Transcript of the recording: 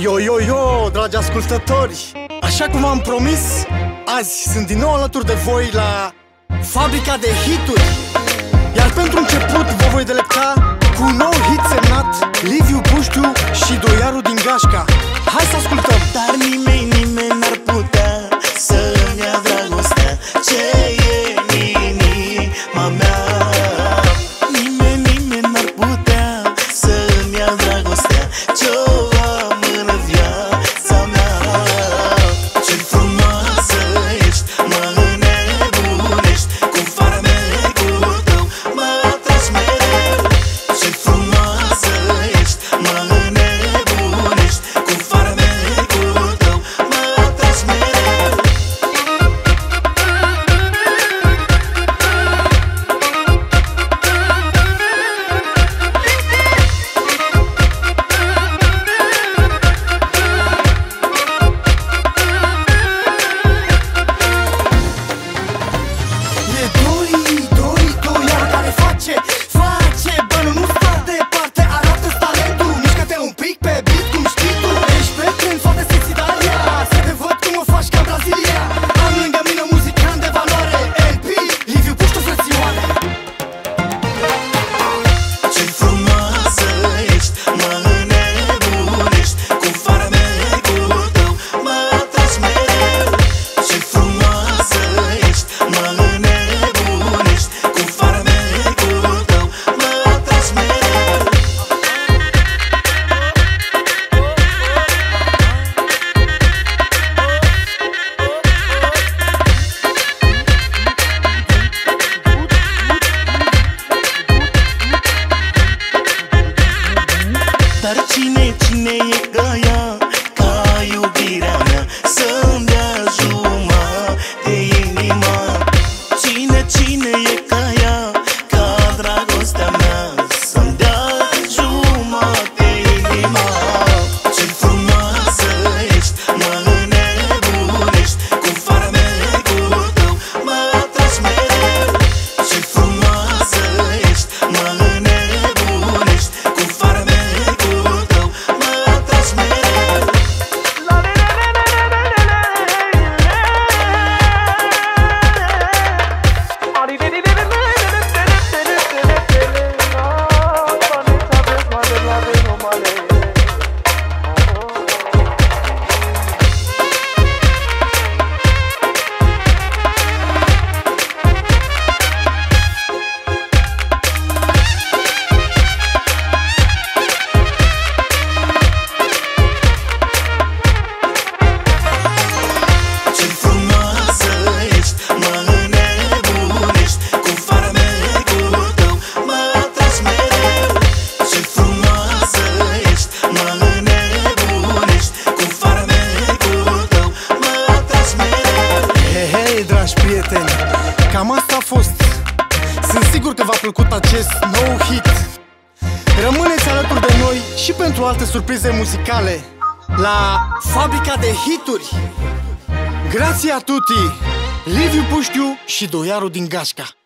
Yo, yo, yo, dragi ascultători! Așa cum am promis, azi sunt din nou alături de voi la Fabrica de Hituri Iar pentru început vă voi delepta cu un nou hit semnat Liviu Puștiu și Doiaru din Gașca Hai să ascultăm! Dar nimeni searching Cam asta a fost. Sunt sigur că v-a plăcut acest nou hit. Rămâneți alături de noi și pentru alte surprize muzicale La Fabrica de Hituri. Grația tuti Liviu Puștiu și Doiaru din Gașca.